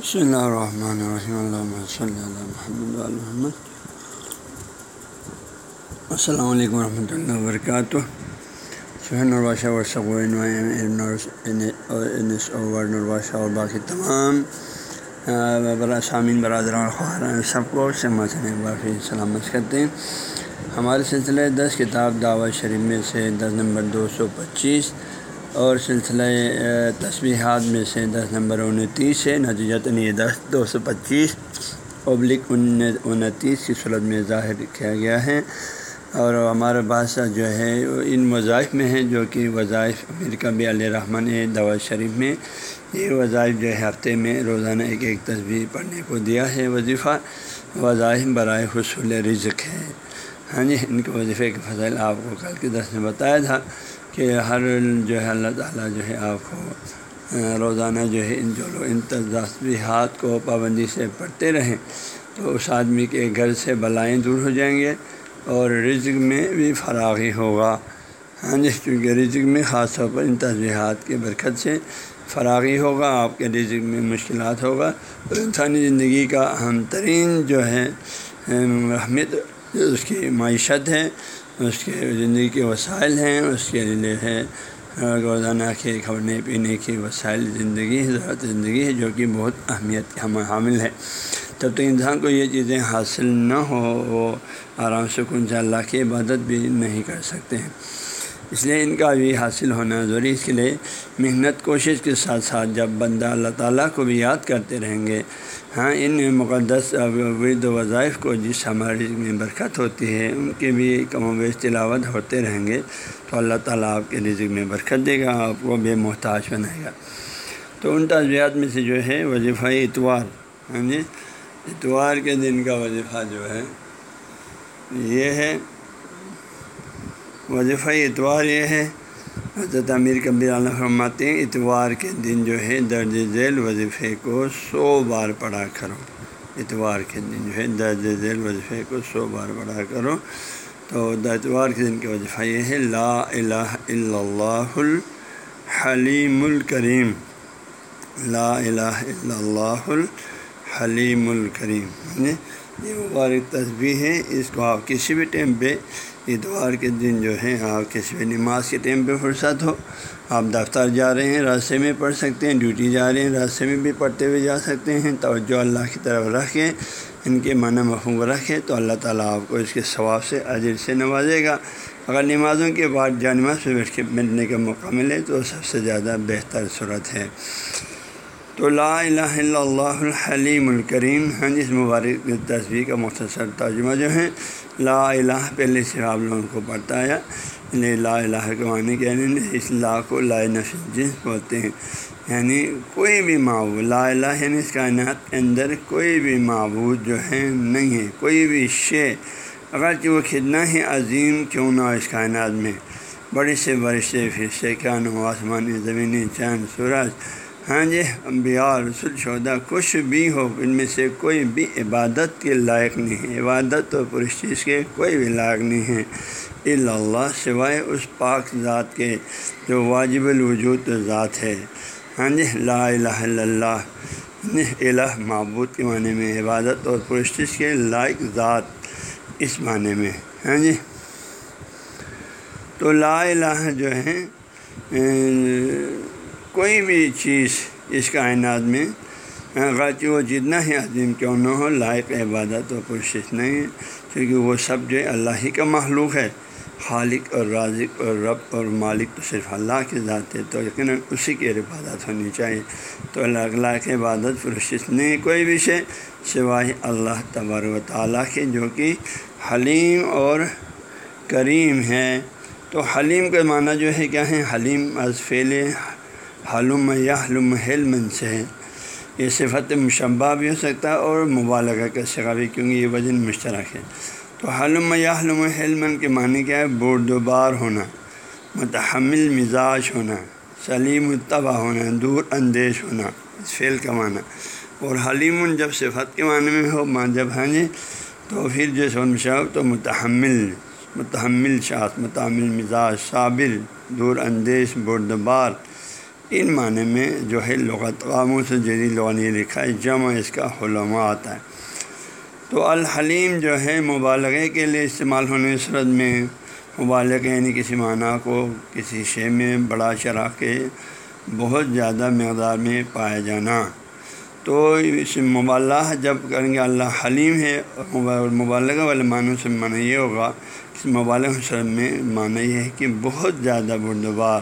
بسم اللہ الرحمن الرحیم اللہ صلی اللہ محمد محمد السلام علیکم ورحمۃ اللہ وبرکاتہ سہن الباشہ ورثہ اور باقی تمام برا سامعین برادران اور خواہران سب کو سمجھ باقی سلامت کرتے ہیں ہمارے سلسلے دس کتاب دعوت شریف میں سے دس نمبر دو سو پچیس. اور سلسلہ تصویحات میں سے دس نمبر انتیس ہے، نتیجت یہ دس، دو سو پچیس ابلک انتیس کی صورت میں ظاہر کیا گیا ہے۔ اور ہمارے پاس جو ہے، ان وظائف میں ہیں جو کہ وظائف امیر کبی علیہ رحمٰن دعوت شریف میں۔ یہ وظائف جو ہے، ہفتے میں روزانہ ایک ایک تصویر پڑھنے کو دیا ہے وظیفہ۔ وظائف برائے حصول رزق ہے۔ ہاں جی ان کے وظیفے کے فضل آپ کو کل کے دس نے بتایا تھا۔ کہ ہر جو ہے اللہ تعالیٰ جو ہے آپ کو روزانہ جو ہے ان جو لوگ ان تصویحات کو پابندی سے پڑھتے رہیں تو اس آدمی کے گھر سے بلائیں دور ہو جائیں گے اور رزق میں بھی فراغی ہوگا۔ ہاں جی کیونکہ رزق میں خاص طور پر ان تصویحات کی برکت سے فراغی ہوگا، آپ کے رزق میں مشکلات ہوگا۔ اور انسانی زندگی کا اہم ترین جو ہے اہمیت، اس کی معیشت ہے۔ اس کے زندگی کے وسائل ہیں، اس کے لیے ہے روزانہ کے کھانے پینے کے وسائل زندگی ضرورت زندگی ہے، جو کہ بہت اہمیت حامل ہے تب تک انسان کو یہ چیزیں حاصل نہ ہو، وہ آرام، سکون سے اللہ کی عبادت بھی نہیں کر سکتے۔ ہیں اس لیے ان کا بھی حاصل ہونا ضروری اس کے لیے محنت کوشش کے ساتھ ساتھ جب بندہ اللہ تعالیٰ کو بھی یاد کرتے رہیں گے ہاں ان مقدس ورد وظائف کو جس ہماری میں برکت ہوتی ہے، ان کے بھی کم و بیش تلاوت ہوتے رہیں گے، تو اللہ تعالیٰ آپ کے رزق میں برکت دے گا، آپ کو بے محتاج بنائے گا۔ تو ان تجزیات میں سے جو ہے، وظیفہ اتوار ہاں جی اتوار کے دن کا وظیفہ جو ہے، یہ ہے۔ وظیفہ اتوار یہ ہے۔ حضرت امیر کبیر علیہ فرماتے ہیں، اتوار کے دن جو ہے، درج ذیل وظیفے کو سو بار پڑھا کرو۔ اتوار کے دن جو ہے، درج ذیل وظیفے کو سو بار پڑھا کرو۔ تو اتوار کے دن کا وظیفہ یہ ہے، لا الہ الا اللہ الحلیم الکریم۔ لا الہ الا اللہ الحلیم الکریم۔ یعنی یہ مبارک تصویر ہے۔ اس کو آپ کسی بھی ٹائم پہ اتوار کے دن جو ہے آپ کسی بھی نماز کے ٹائم پہ فرصت ہو۔ آپ دفتر جا رہے ہیں، راستے میں پڑھ سکتے ہیں، ڈیوٹی جا رہے ہیں، راستے میں بھی پڑھتے ہوئے جا سکتے ہیں۔ توجہ اللہ کی طرف رکھیں، ان کے معنی مفہوم رکھیں تو اللہ تعالیٰ آپ کو اس کے ثواب سے عجر سے نوازے گا۔ اگر نمازوں کے بعد جانماز پہ بیٹھ کے ملنے کا موقع ملے تو سب سے زیادہ بہتر صورت ہے۔ تو لا الہ الا اللہ الحلیم الکریم۔ ہاں جی، جس مبارک تصویر کا مختصر ترجمہ جو ہے لا الہ پہلے سے آپ لوگوں کو پڑھتا ہے۔ یعنی لا الہ کے معنی کہ یعنی اس لا کو لا نفس جنس بولتے ہیں۔ یعنی کوئی بھی معبود، لا الہ یعنی اس کائنات کے اندر کوئی بھی معبود جو ہے نہیں ہے، کوئی بھی شے۔ اگرچہ وہ کتنا ہی عظیم کیوں نہ اس کائنات میں۔ بڑے سے بڑے سے پھر سے کیا نو آسمانی زمینی چاند، سورج۔ ہاں جی انبیاء رسول شہدا کچھ بھی ہو، ان میں سے کوئی بھی عبادت کے لائق نہیں ہے۔ عبادت تو پرش چیز کے کوئی بھی لائق نہیں ہے۔ اللہ سوائے اس پاک ذات کے جو واجب الوجود ذات ہے۔ ہاں جی لا الہ الا اللہ یعنی الہ معبود کے معنی میں، عبادت اور پرش چیز کے لائق ذات اس معنی میں۔ ہاں جی تو لا الہ جو ہے کوئی بھی چیز اس کائنات میں اگرچہ وہ جتنا ہی عظیم کیوں نہ ہو، لائق عبادت و کوشش نہیں ہے، کیونکہ وہ سب جو اللہ ہی کا محلوق ہے۔ خالق اور رازق اور رب اور مالک تو صرف اللہ کے ذات ہے، تو یقیناً اسی کی عبادت ہونی چاہیے۔ تو اللہ اللہ کی عبادت پرشش نہیں کوئی بھی شے، سوائے اللہ تبار و تعالیٰ کے، جو کہ حلیم اور کریم ہے۔ تو حلیم کا معنی جو ہے کیا ہے؟ حلیم از فعل حلم یا حلم حلم سے۔ ہے یہ صفت مشبہ بھی ہو سکتا ہے اور مبالغہ کا سگا بھی، کیونکہ یہ وزن مشترک ہے۔ تو حلم یا حلم حلم کے معنی کیا ہے؟ بردوبار ہونا، متحمل مزاج ہونا، سلیم الطبع ہونا، دور اندیش ہونا، اس فعل کا معنی۔ اور حلیم جب صفت کے معنی میں ہو جب ہاں جی تو پھر جو سون شاپ تو متحمل متحمل شاخ، متحمل مزاج، صابر، دور اندیش، بردبار۔ ان معنی میں جو ہے لغت قاموں سے جدید لغت یہ لکھا ہے، جمع اس کا حلما آتا ہے۔ تو الحلیم جو ہے مبالغے کے لیے استعمال ہونے صورت میں مبالغ یعنی کسی معنی کو کسی شے میں بڑا چرا کے بہت زیادہ مقدار میں پایا جانا۔ تو اس مبالغہ جب کریں گے، اللہ حلیم ہے مبالغہ والے معنوں سے معنی یہ ہوگا کہ مبالغ میں معنی یہ ہے کہ بہت زیادہ بردبار۔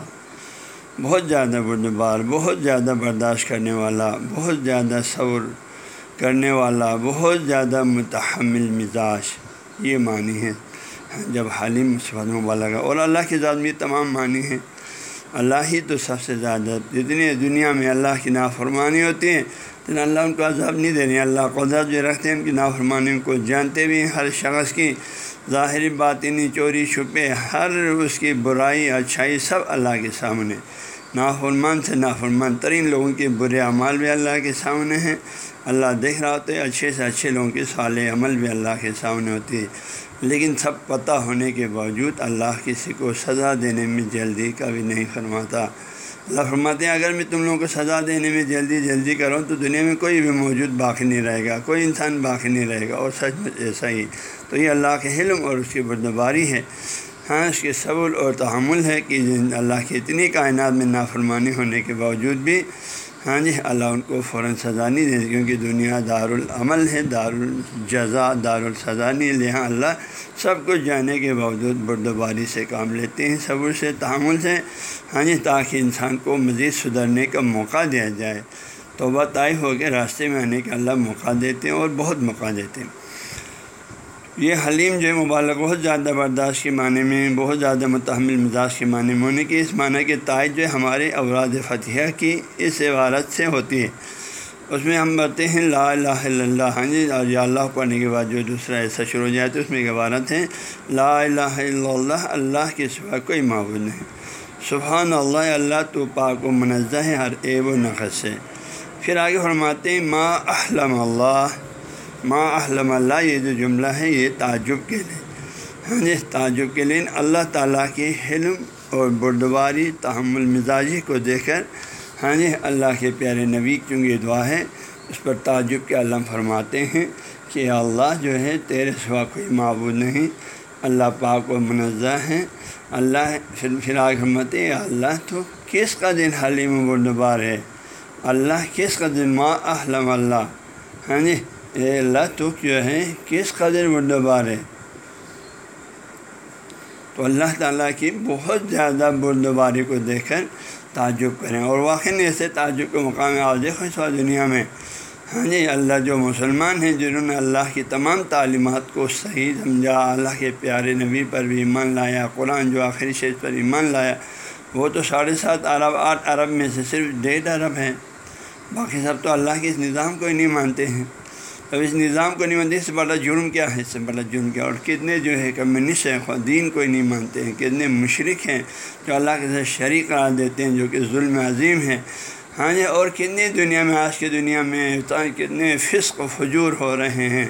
بہت زیادہ بردبار بہت زیادہ برداشت کرنے والا، بہت زیادہ صبر کرنے والا، بہت زیادہ متحمل مزاج، یہ معنی ہے۔ جب حالم صفت مبالغہ اور اللہ کے ذات میں تمام معنی ہیں۔ اللہ ہی تو سب سے زیادہ جتنی دنیا میں اللہ کی نافرمانی ہوتی ہے تو اللہ ان کو عذاب نہیں دے رہے اللہ قدرت جو رکھتے ہیں، ان کی نافرمانی کو جانتے بھی ہر شخص کی ظاہری باطنی، چوری، چھپے، ہر اس کی برائی، اچھائی سب اللہ کے سامنے۔ نافرمان سے نافرمان ترین لوگوں کے برے اعمال بھی اللہ کے سامنے ہیں۔ اللہ دیکھ رہا ہوتے اچھے سے اچھے لوگوں کے صالح عمل بھی اللہ کے سامنے ہوتی ہے لیکن سب پتہ ہونے کے باوجود اللہ کسی کو سزا دینے میں جلدی کبھی نہیں فرماتا۔ اللہ فرماتے ہیں، اگر میں تم لوگوں کو سزا دینے میں جلدی جلدی کروں تو دنیا میں کوئی بھی موجود باقی نہیں رہے گا، کوئی انسان باقی نہیں رہے گا، اور سچ مچ ایسا ہی۔ تو یہ اللہ کے علم اور اس کی بردباری ہے۔ ہاں اس کے صبر اور تحمل ہے کہ اللہ کی اتنی کائنات میں نافرمانی ہونے کے باوجود بھی ہاں جی اللہ ان کو فوراً سزا نہیں دے کیونکہ دنیا دارالعمل ہے، دارالجزا، دارالسزا نہیں لہٰ اللہ سب کچھ جانے کے باوجود بردباری سے کام لیتے ہیں، صبر سے، تحمل سے ہاں جی تاکہ انسان کو مزید سدھرنے کا موقع دیا جائے۔ توبہ طے ہو کے راستے میں آنے کا اللہ موقع دیتے ہیں اور بہت موقع دیتے ہیں۔ یہ حلیم جو ہے مبالغ بہت زیادہ برداشت کے معنی میں، بہت زیادہ متحمل مزاج کے معنی میں یعنی ہونے کی اس معنی کے تائج جو ہے ہمارے اوراد فتح کی اس عبارت سے ہوتی ہے۔ اس میں ہم بڑھتے ہیں، لا الہ الا اللہ ہاں جی اور یا اللہ پڑھنے کے بعد جو دوسرا ایسا شروع ہو جائے تو اس میں ایک عبارت ہے، لا الہ الا اللہ اللہ کے سوا کوئی معبود نہیں۔ سبحان اللہ اللہ تو پاک و منزہ ہے، ہر عیب و نقص سے پھر آگے فرماتے ہیں، ما احلم اللہ ما احلم اللہ یہ جو جملہ ہے یہ تعجب کے لیے۔ ہاں جی تعجب کے لیے۔ اللہ تعالیٰ کی حلم اور بردواری تحمل مزاجی کو دیکھ کر ہاں جی اللہ کے پیارے نبی چونکہ دعا ہے؟ اس پر تعجب کے علم فرماتے ہیں کہ اللہ جو ہے، تیرے سوا کوئی معبود نہیں۔ اللہ پاک و منزہ ہیں۔ اللہ فراغ حمت اللہ تو کس کا دن حلیم و بردبار ہے؟ اللہ کس کا دن ما احلم اللہ؟ ہاں جی اے اللہ، تو جو ہے؟ کس قدر بردبار ہے؟ تو اللہ تعالیٰ کی بہت زیادہ بردباری کو دیکھ کر تعجب کریں۔ اور واقعی ایسے تعجب کے مقام آؤ دیکھو اس دنیا میں۔ ہاں جی اللہ جو مسلمان ہیں، جنہوں نے اللہ کی تمام تعلیمات کو صحیح سمجھا، اللہ کے پیارے نبی پر بھی ایمان لایا، قرآن جو آخری شیز پر ایمان لایا، وہ تو ساڑھے سات ارب آٹھ ارب میں سے صرف ڈیڑھ ارب ہیں۔ باقی سب تو اللہ کے اس نظام کو ہی نہیں مانتے ہیں۔ اب اس نظام کو نہیں مانتے، اس سے بڑا جرم کیا ہے؟ اس سے بڑا جرم کیا؟ اور کتنے جو ہے کمیونسٹ ہیں دین کوئی نہیں مانتے ہیں، کتنے مشرق ہیں جو اللہ کے ساتھ شریک قرار دیتے ہیں، جو کہ ظلم عظیم ہے۔ ہاں جی اور کتنی دنیا میں، آج کی دنیا میں کتنے فسق و فجور ہو رہے ہیں۔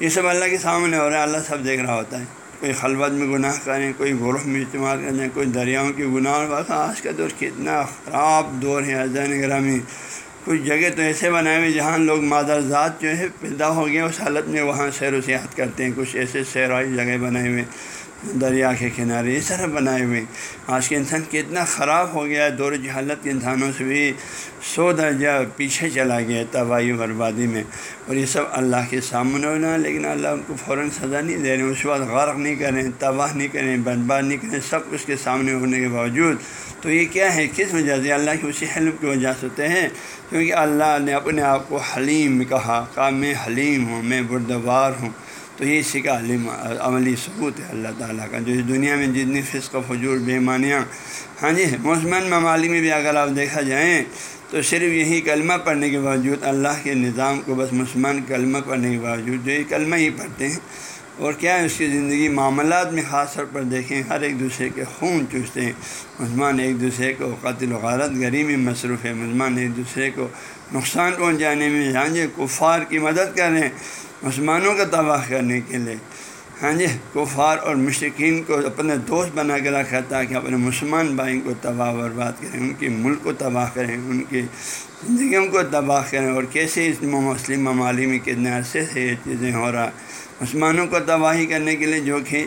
یہ سب اللہ کے سامنے ہو رہا ہے، اللہ سب دیکھ رہا ہوتا ہے۔ کوئی خلوت میں گناہ کریں، کوئی گروہ میں استعمال کریں، کوئی دریاؤں کی گناہ آج کا دور کتنا خراب دور ہے عظین گرامی۔ کچھ جگہ تو ایسے بنائے ہوئے جہاں لوگ مادر ذات جو ہے پیدا ہو گئے اس حالت میں وہاں سیر و سیاحت کرتے ہیں۔ کچھ ایسے سیرائی جگہ بنائے ہوئے دریا کے کنارے اس طرح بنائے ہوئے آج کے انسان کتنا خراب ہو گیا ہے، دور جہالت کے انسانوں سے بھی سو درجہ پیچھے چلا گیا تباہی بربادی میں۔ اور یہ سب اللہ کے سامنے ہونا لیکن اللہ ان کو فوراً سزا نہیں دے رہے اس وقت غرق نہیں کریں، تباہ نہیں کریں، برباد نہیں کریں، سب اس کے سامنے ہونے کے باوجود تو یہ کیا ہے؟ کس وجہ سے اللہ کی اسی حلم کی وجہ سے ہوتے ہیں؟ کیونکہ اللہ نے اپنے آپ کو حلیم کہا کہ میں حلیم ہوں، میں بردوار ہوں۔ تو یہ اسی کا علم عملی ثبوت ہے اللہ تعالیٰ کا، جو اس دنیا میں جتنی فسق و فجور بیمانیاں ہاں جی مسلمان ممالک میں بھی اگر آپ دیکھا جائیں تو صرف یہی کلمہ پڑھنے کے باوجود اللہ کے نظام کو بس مسلمان کلمہ پڑھنے کے باوجود جو یہ کلمہ ہی پڑھتے ہیں۔ اور کیا ہے اس کی زندگی معاملات میں خاص طور پر دیکھیں، ہر ایک دوسرے کے خون چوستے ہیں۔ مسلمان ایک دوسرے کو قتل و غارت گری میں مصروف ہے۔ مسلمان ایک دوسرے کو نقصان پہنچانے میں جانجے کفار کی مدد کر رہے ہیں۔ مسلمانوں کا تباہ کرنے کے لیے۔ ہاں جی کفار اور مشرقین کو اپنے دوست بنا کے رکھا تاکہ اپنے مسلمان بھائی کو تباہ برباد کریں، ان کے ملک کو تباہ کریں، ان کی زندگیوں کو تباہ کریں۔ اور کیسے اس مسلم ممالک میں کتنے عرصے سے یہ چیزیں ہو رہا مسلمانوں کو تباہی کرنے کے لیے جو کہ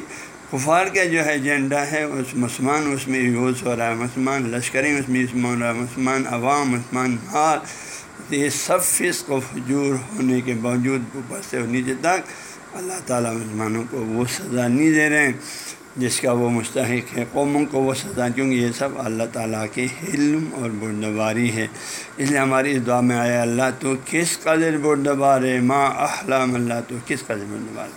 کفار کا جو ہے ایجنڈا ہے، اس مسلمان، اس میں یوز ہو رہا ہے، مسلمان لشکریں، اس میں ہو رہا ہے، مسلمان عوام، مسلمان مال، یہ سب فصق و فجور ہونے کے باوجود اوپر سے نیچے تک اللہ تعالیٰ مسلمانوں کو وہ سزا نہیں دے رہے ہیں۔ جس کا وہ مستحق ہے قوموں کو وہ سزا، کیونکہ یہ سب اللہ تعالیٰ کے علم اور بردباری ہے اس لیے ہماری اس دعا میں آیا، اللہ تو کس قدر بردبار ہے ماں احلام اللہ تو کس قدر بردبار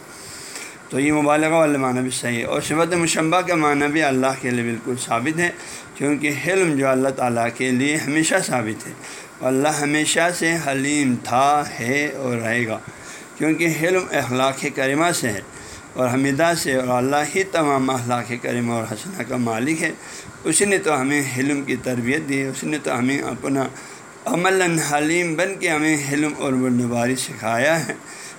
تو یہ مبالغہ والا معنی بھی صحیح ہے۔ اور صفت مشمبہ کا معنی بھی اللہ کے لیے بالکل ثابت ہے کیونکہ علم جو اللہ تعالیٰ کے لیے ہمیشہ ثابت ہے۔ اللہ ہمیشہ سے حلیم تھا، ہے اور رہے گا، کیونکہ علم اخلاق کریمہ سے ہے۔ اور حمیدہ سے اور اللہ ہی تمام اخلاق کریمہ اور حسنہ کا مالک ہے۔ اسی نے تو ہمیں علم کی تربیت دی اسی نے تو ہمیں اپنا عمل حلیم بن کے ہمیں علم اور بردباری سکھایا ہے۔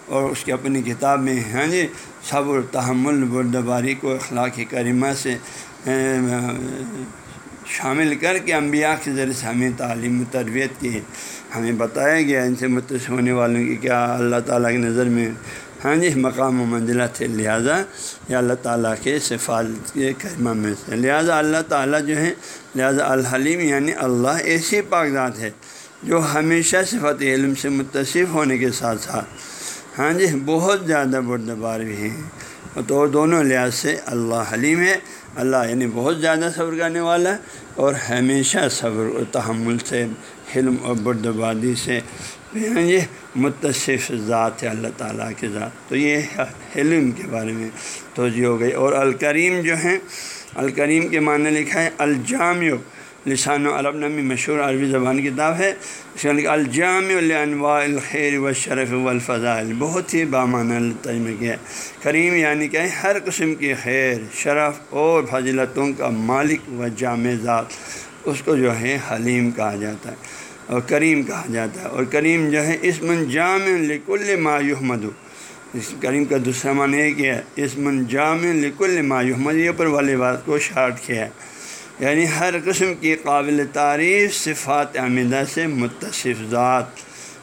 اور اس کی اپنی کتاب میں ہاں جی صبر، تحمل، بردباری کو اخلاق کریمہ سے شامل کر کے انبیاء کے ذریعے سے ہمیں تعلیم و تربیت کی ہمیں بتایا گیا ان سے متصف ہونے والوں کی، کیا اللہ تعالیٰ کی نظر میں ہاں جی مقام و منزلہ تھے لہٰذا یا اللہ تعالیٰ کے صفات کے کرمہ میں سے۔ لہٰذا اللہ تعالیٰ جو ہے، لہٰذا الحلیم یعنی اللہ ایسی پاکزات ہے جو ہمیشہ صفت علم سے متصف ہونے کے ساتھ ساتھ ہاں جی بہت زیادہ بردبار بھی ہیں۔ تو دونوں لحاظ سے اللہ حلیم ہے۔ اللہ یعنی بہت زیادہ صبر کرنے والا ہے اور ہمیشہ صبر و تحمل سے، حلم اور بردبادی سے۔ یعنی یہ متصف ذات ہے اللہ تعالیٰ کے ذات۔ تو یہ حلم کے بارے میں توجہ ہو گئی۔ اور الکریم جو ہیں، الکریم کے معنی لکھا ہے الجامع۔ لسان و عرب نامی مشہور عربی زبان کی کتاب ہے۔ اس کا لکھا الجام الانواع الخیر و شرف و الفضائل بہت ہی بامانہ تجمہ کیا ہے۔ کریم یعنی کہ ہر قسم کی خیر، شرف اور فضلتوں کا مالک و جامع ذات، اس کو جو ہے حلیم کہا جاتا ہے اور کریم کہا جاتا ہے۔ اور کریم جو ہے اسم جامع لکل مایوحمد اس کریم کا دوسرا معنی یہ کیا ہے اسم جامع لکل مایوحمد یہ اوپر والی بات کو شارٹ کیا ہے۔ یعنی ہر قسم کی قابل تعریف صفات عمیدہ سے متصف ذات۔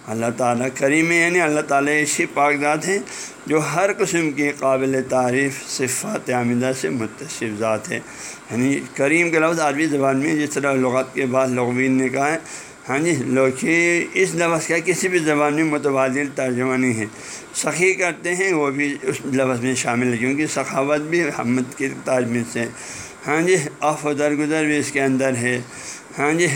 اللہ تعالیٰ کریم ہے یعنی اللہ تعالیٰ ایسی پاک ذات ہیں جو ہر قسم کی قابل تعریف صفات عمیدہ سے متصف ذات ہے۔ یعنی کریم کے لفظ عربی زبان میں جس طرح لغت کے بعد لغوین نے کہا ہے ہاں جی لوگ اس لفظ کا کسی بھی زبان میں متبادل ترجمہ نہیں ہے۔ سخی کرتے ہیں، وہ بھی اس لفظ میں شامل ہے، کیونکہ سخاوت بھی حمد کی تاجم سے ہاں جی آف و درگزر بھی اس کے اندر ہے۔ ہاں جی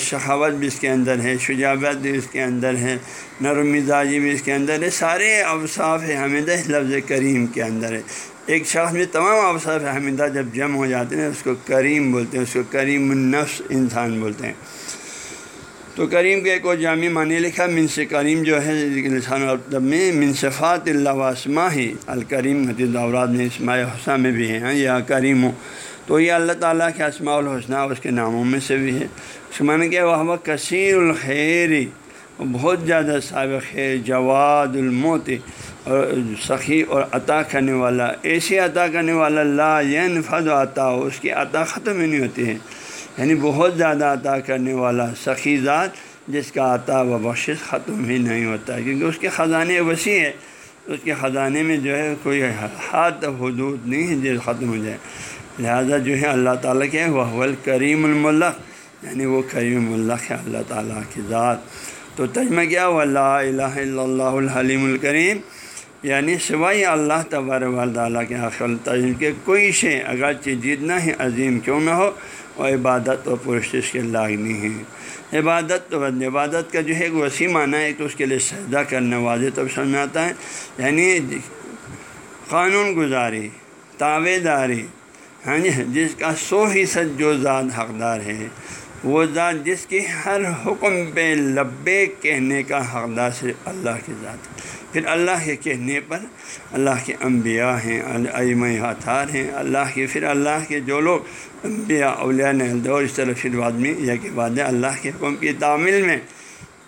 شخاوت بھی اس کے اندر ہے شجابت بھی اس کے اندر ہے، نرم مزاجی بھی اس کے اندر ہے۔ سارے اوصاف حمیدہ لفظ کریم کے اندر ہے۔ ایک شخص میں تمام اوصاف حمیدہ جب جم ہو جاتے ہیں، اس کو کریم بولتے ہیں، اس کو کریم النفس انسان بولتے ہیں۔ تو کریم کے ایک اور جامع معنی لکھا، من سے کریم جو ہے لسان الطب میں منصفات اللہ واسما ہی الکریم حدیث اوراد میں اسماع حسن میں بھی ہیں، یا کریم. ہو تو یہ اللہ تعالیٰ کے اسماع الحسنہ اس کے ناموں میں سے بھی ہے اس کے معنی کیا وہ کثیر الخیری بہت زیادہ سابق ہے، جواد الموت، اور سخی اور عطا کرنے والا، ایسی عطا کرنے والا، لا ین فض عطا ہو اس کی عطا ختم ہی نہیں ہوتی ہے۔ یعنی بہت زیادہ عطا کرنے والا سخی ذات جس کا عطا و بخش ختم ہی نہیں ہوتا کیونکہ اس کے خزانے وسیع ہے اس کے خزانے میں جو ہے کوئی حد حدود نہیں ہے جو ختم ہو جائے۔ لہذا جو ہے اللہ تعالیٰ کے وہ کریم الملک یعنی وہ کریم الملک ہے اللہ تعالیٰ کی ذات۔ تو تجمہ کیا وہ اللہ الہ الا اللہ الحلیم الکریم۔ یعنی سوائے اللہ تبار تعالیٰ کے آخر تجم کے کوئی شے اگرچہ جتنا ہی عظیم کیوں نہ ہو اور عبادت و پرشش کے لاگنی ہے عبادت تو عبادت کا جو ہے ایک وسیع معنی ہے تو اس کے لیے سجدہ کرنا واضح تو سمجھ میں آتا ہے۔ یعنی قانون گزاری تاوے داری ہاں جی جس کا سو فیصد جو ذات حقدار ہے۔ وہ ذات جس کی ہر حکم پہ لبے کہنے کا حقدار صرف اللہ کی ذات پھر اللہ کے کہنے پر اللہ کے انبیاء ہیں علم ہاتھار ہیں، اللہ کے، پھر اللہ کے جو لوگ انبیاء، اولیاء نے اور اس طرح پھر بعد میں یا کہ بعد اللہ کے حکم کی تعمیل میں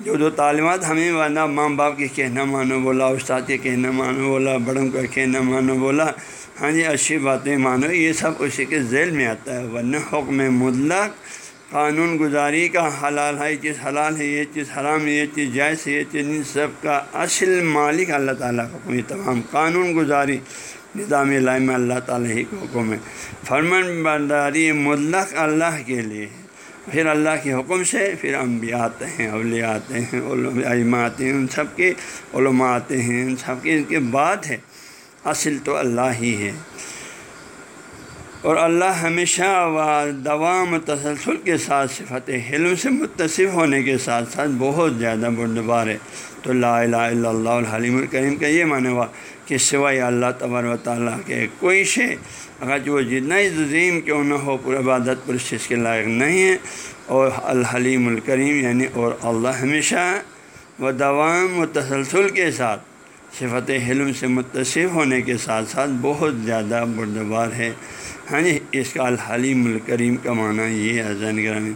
جو جو تعلیمات ہمیں ورنہ ماں باپ کے کہنا مانو بولا، استاد کے کہنا مانو بولا، بڑوں کا کہنا مانو بولا ہاں جی اچھی باتیں مانو، یہ سب اسی کے ذیل میں آتا ہے۔ ورنہ حکم مطلق قانون گزاری کا حلال ہے، یہ چیز حلال ہے، یہ چیز حرام ہے، یہ چیز جائز ہے، یہ چیز سب کا اصل مالک اللہ تعالیٰ کا حکم یہ تمام قانون گزاری نظام میں اللہ تعالیٰ ہی کو حکم ہے۔ فرمن برداری مطلق اللہ کے لیے۔ پھر اللہ کے حکم سے پھر انبیاء آتے ہیں، اولیاء آتے ہیں، علماء آتے ہیں، ان سب کے علماء آتے ہیں، ان سب کے، ان کے بعد ہے۔ اصل تو اللہ ہی ہے۔ اور اللہ ہمیشہ و دوام تسلسل کے ساتھ صفت حلم سے متصف ہونے کے ساتھ ساتھ بہت زیادہ بردبار ہے۔ تو لا الہ الا اللہ الحلیم الکریم کا یہ معنی ہوا کہ سوائے اللہ تبر و تعالیٰ کے کوئی شے اگر وہ جتنا ہی عظیم کیوں نہ ہو، پر عبادت پر چیز کے لائق نہیں ہے۔ اور الحلیم الکریم یعنی اور اللہ ہمیشہ و دوام و تسلسل کے ساتھ صفت حلم سے متصف ہونے کے ساتھ ساتھ بہت زیادہ بردبار ہے۔ ہاں جی اس کا الحلیم الکریم کا معنی یہ ہے زین گرامی۔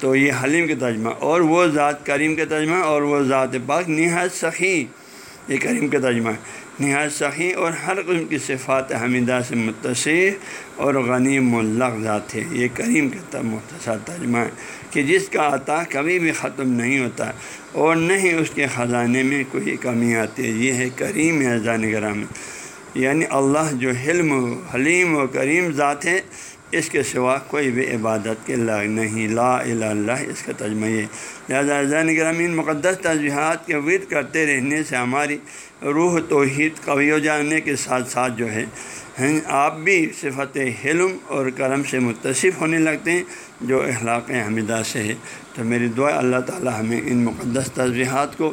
تو یہ حلیم کا ترجمہ، اور وہ ذات کریم کا ترجمہ، اور وہ ذات پاک نہایت سخی۔ یہ کریم کا ترجمہ ہے۔ نہایت سخی اور ہر قسم کی صفات حمیدہ سے متصف اور غنی ملق ذات ہے یہ کریم کا مختصر ترجمہ ہے کہ جس کا عطا کبھی بھی ختم نہیں ہوتا اور نہ ہی اس کے خزانے میں کوئی کمی آتی ہے۔ یہ ہے کریم ہے زان گرامی۔ یعنی اللہ جو حلم و حلیم و کریم ذات ہے اس کے سوا کوئی بھی عبادت کے لائق نہیں۔ لا الہ اللہ، اس کا تجمہ یہ لہٰذا زین گرامین مقدس تجبیہات کے ورد کرتے رہنے سے ہماری روح توحید قوی ہو جاننے کے ساتھ ساتھ جو ہے ہیں۔ آپ بھی صفت حلم اور کرم سے متصف ہونے لگتے ہیں، جو اخلاق حمیدہ سے ہے۔ تو میری دعا اللہ تعالی ہمیں ان مقدس تجبیہات کو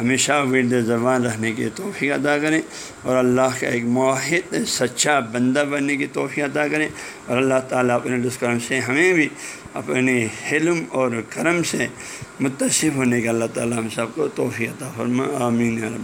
ہمیشہ ورد زبان رہنے کی توفیق ادا کریں اور اللہ کا ایک معاہد سچا بندہ بننے کی توفیق ادا کریں۔ اور اللہ تعالیٰ اپنے کرم سے ہمیں بھی اپنے حلم اور کرم سے متصف ہونے کا اللہ تعالیٰ ہم سب کو توفیع عطا فرما۔ آمین رب